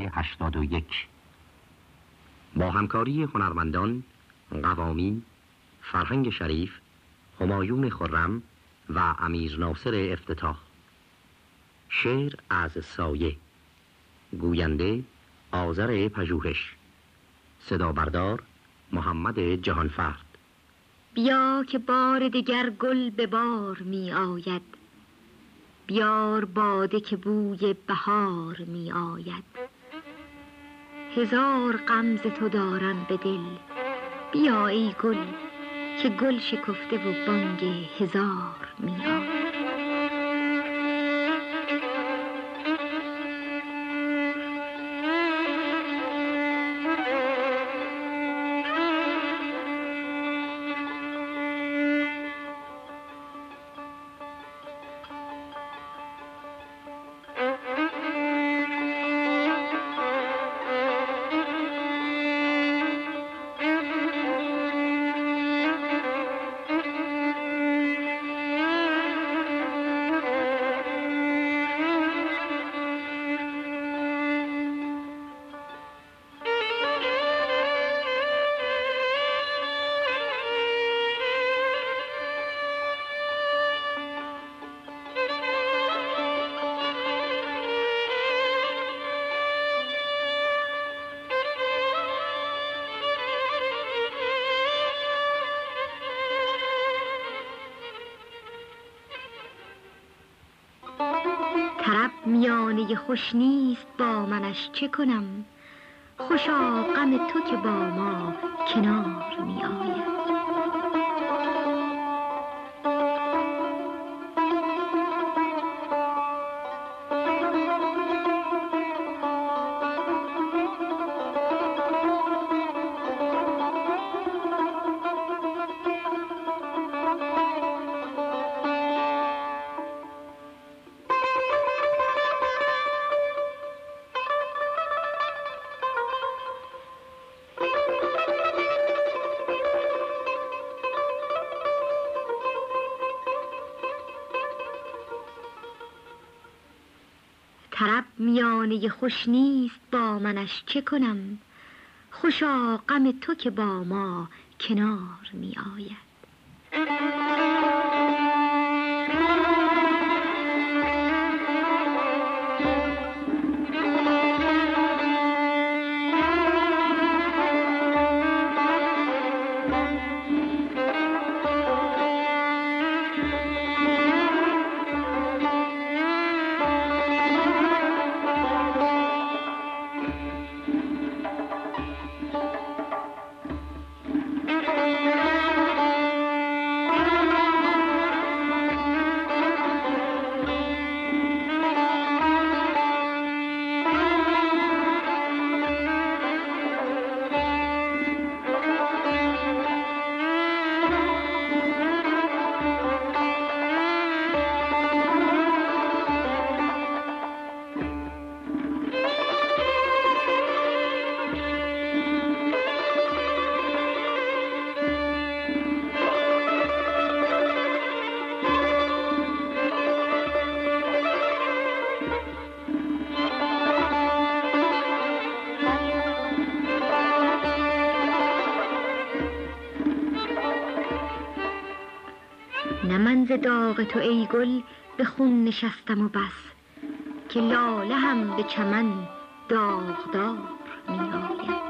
81 با همکاری هنرمندان قوامی فرهنگ شریف همایون خرم و امیر ناصر افتتاح. شعر از سایه. گوینده آذر پژوهش. صدا بردار محمد جهانفرد. بیا که بار دیگر گل به بار می آید. بیار باده که بوی بهار می آید. هزار غمز تو دارم به دل. بیا ای گل که گل شکفته و بانگ هزار می خوش نیست با منش چه کنم؟ خوشا غم تو که با ما کنار می آید میانه خوش نیست با منش چه کنم؟ خوشا غم تو که با ما کنار می آید داغ تو ای گل به خون نشستم و بس که لاله هم به چمن داغدار می آید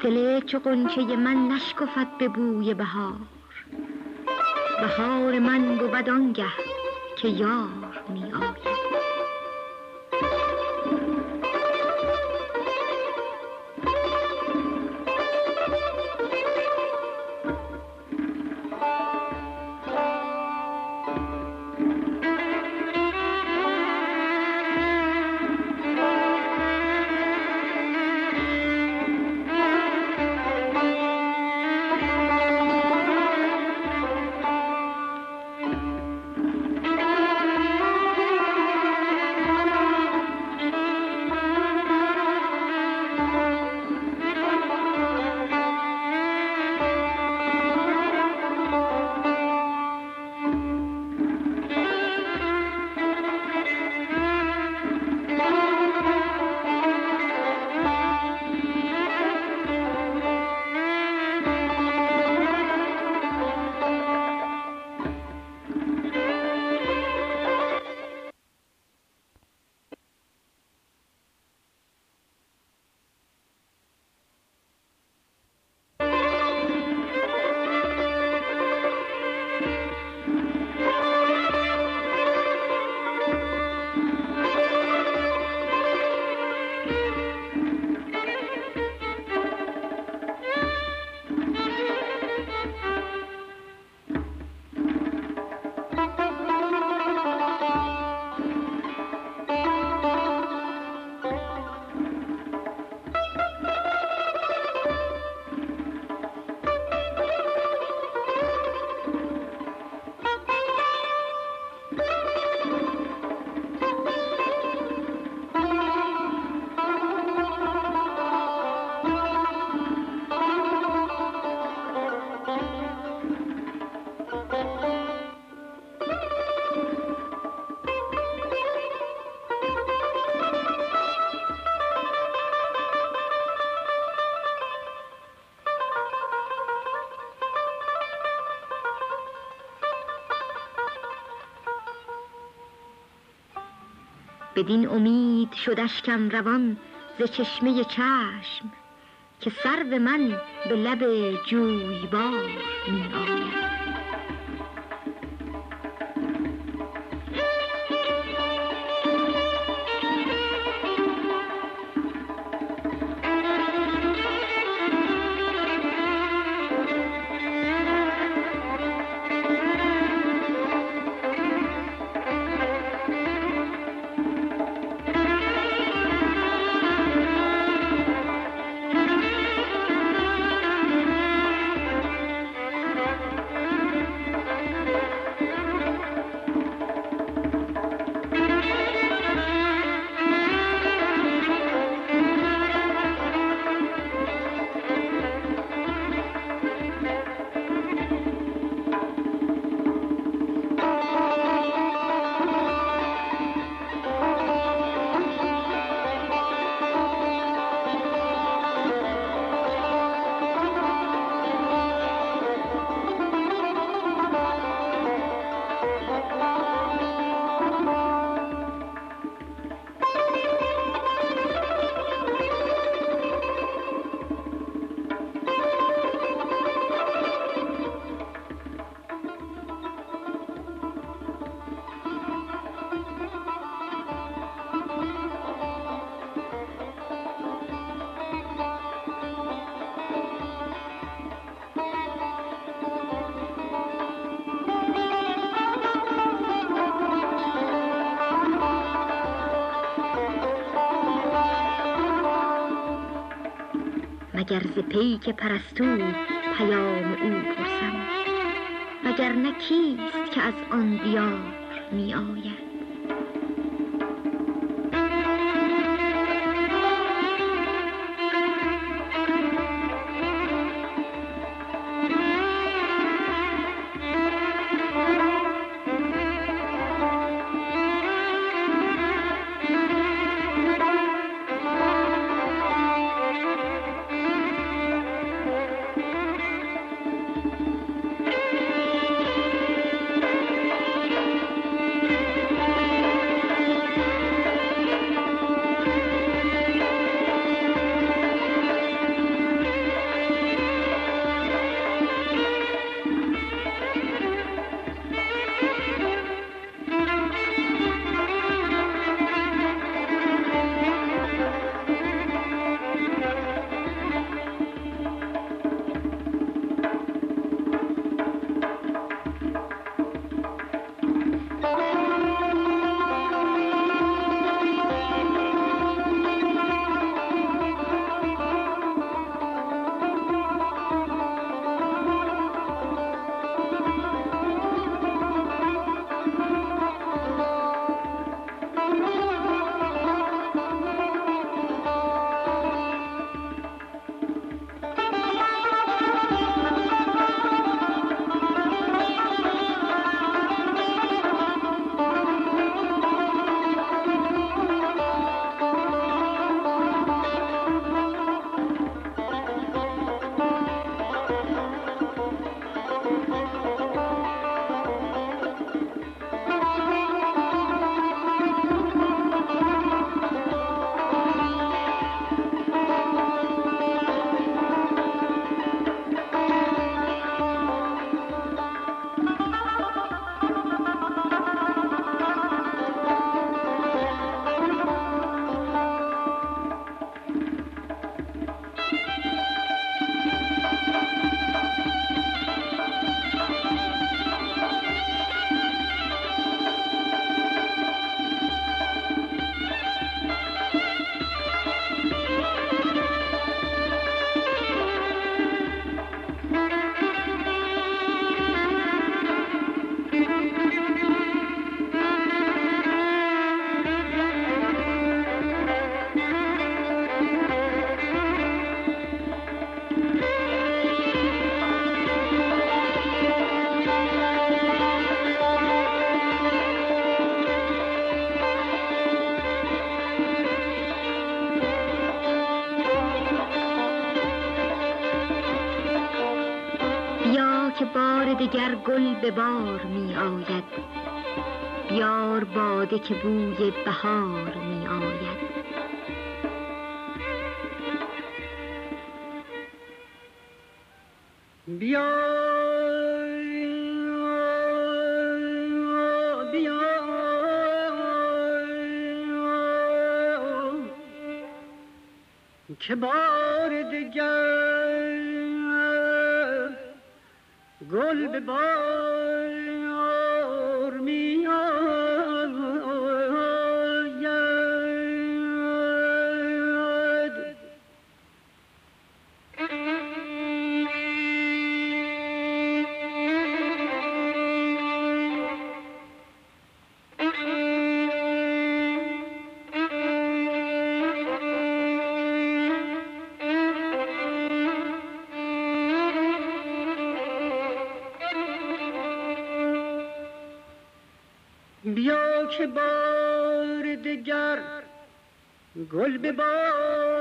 دل چو قنچه من نشکفد به بوی بهار بهار من بود آنگه که یار می آید بدین امید شدشکم روان ز چشمه چشم که سرو من به لب جویبار می آید. مگر ز پیک پرستو پیام او پرسم وگر کیست که از آن دیار می آید گل به بار می آید. بیار باده که بوی بهار می آید. بیا که بار دگر گل به بار که بار دگر گل به بار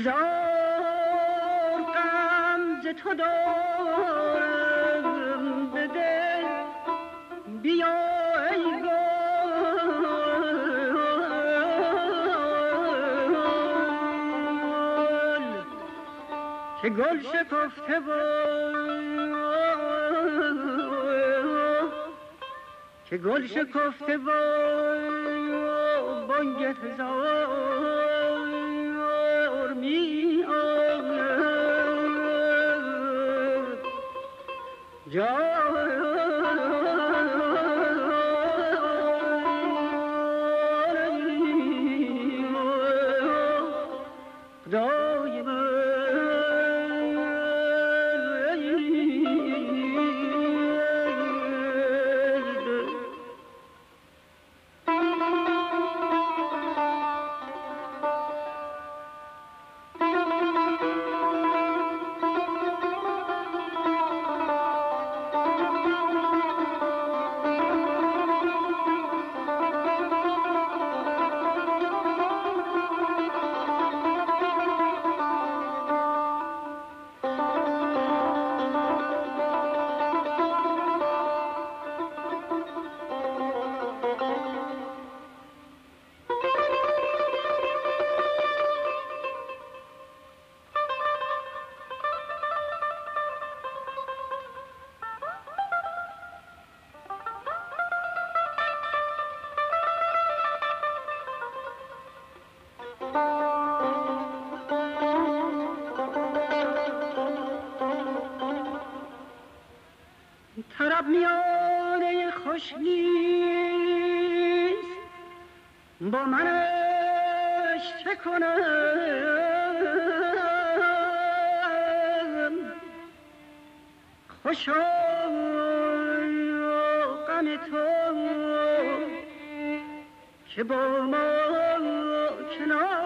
هزار غم ز تو دارم به دل بیا ای گل که گل شکفته و که گل شکفته و بانگ هزار می طرب میانه خوش نیست. با منش چه کنم. خوشا غم تو که با ما کنار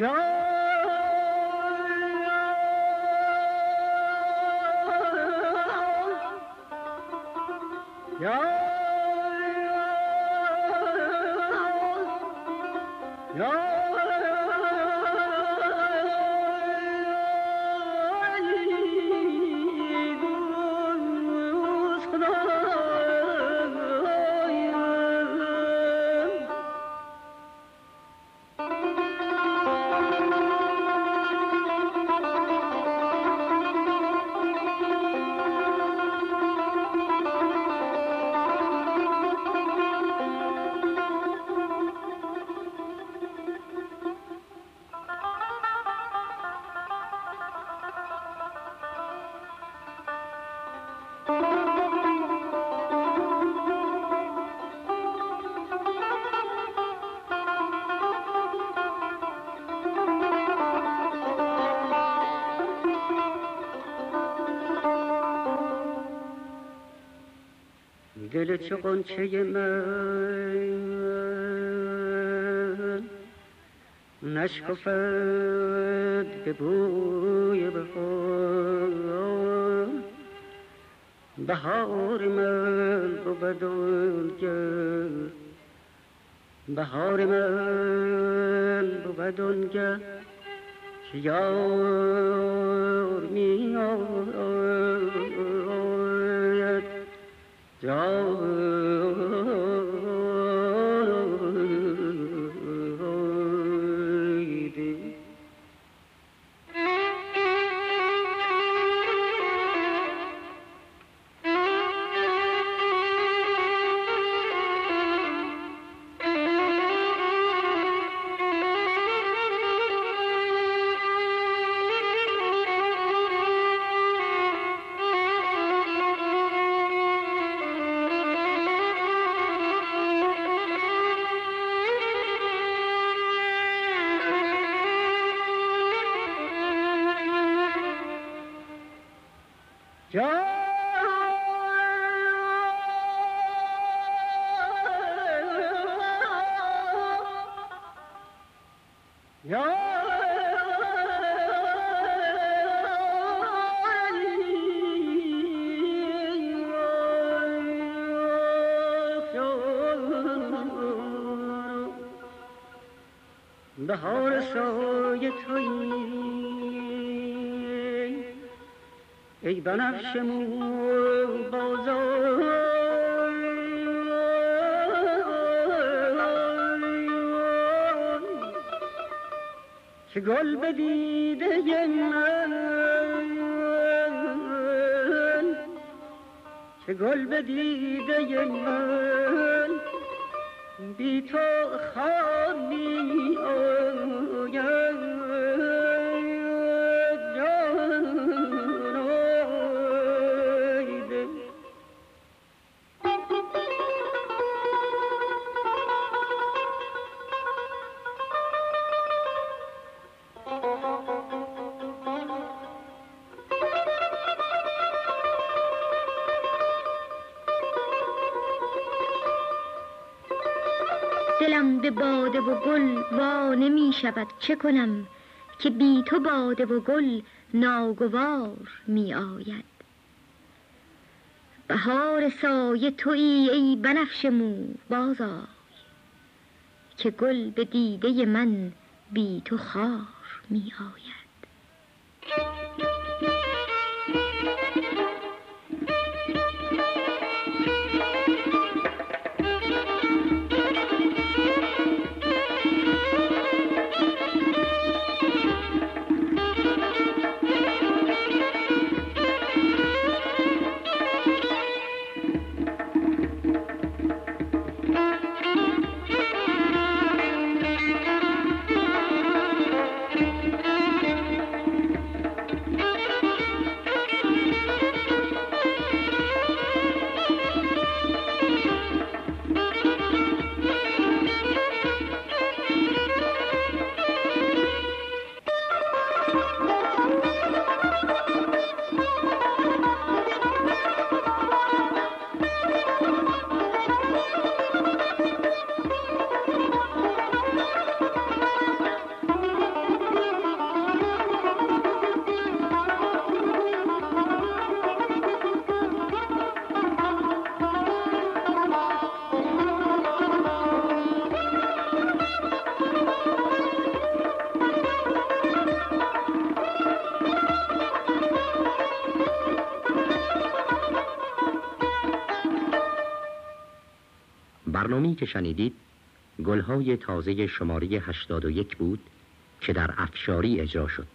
دل چو قنچه من. نشکفد به بوی بهار. بهار من بود اونگه بهار من بود اونگه که یار می آید يوم بهار سایه بنفش مو بازار که گل به دیده من؟ که گل به دیده من؟ بی تو خامی آید دلم به باده و گل وا نمی شود. چه کنم که بی تو باده و گل ناگوار می آید؟ بهار سایه تویی ای بنفش مو بازآی که گل به دیده من بی تو خار می آید. که شنیدید گلهای تازه شماره 81 بود که در افشاری اجرا شد.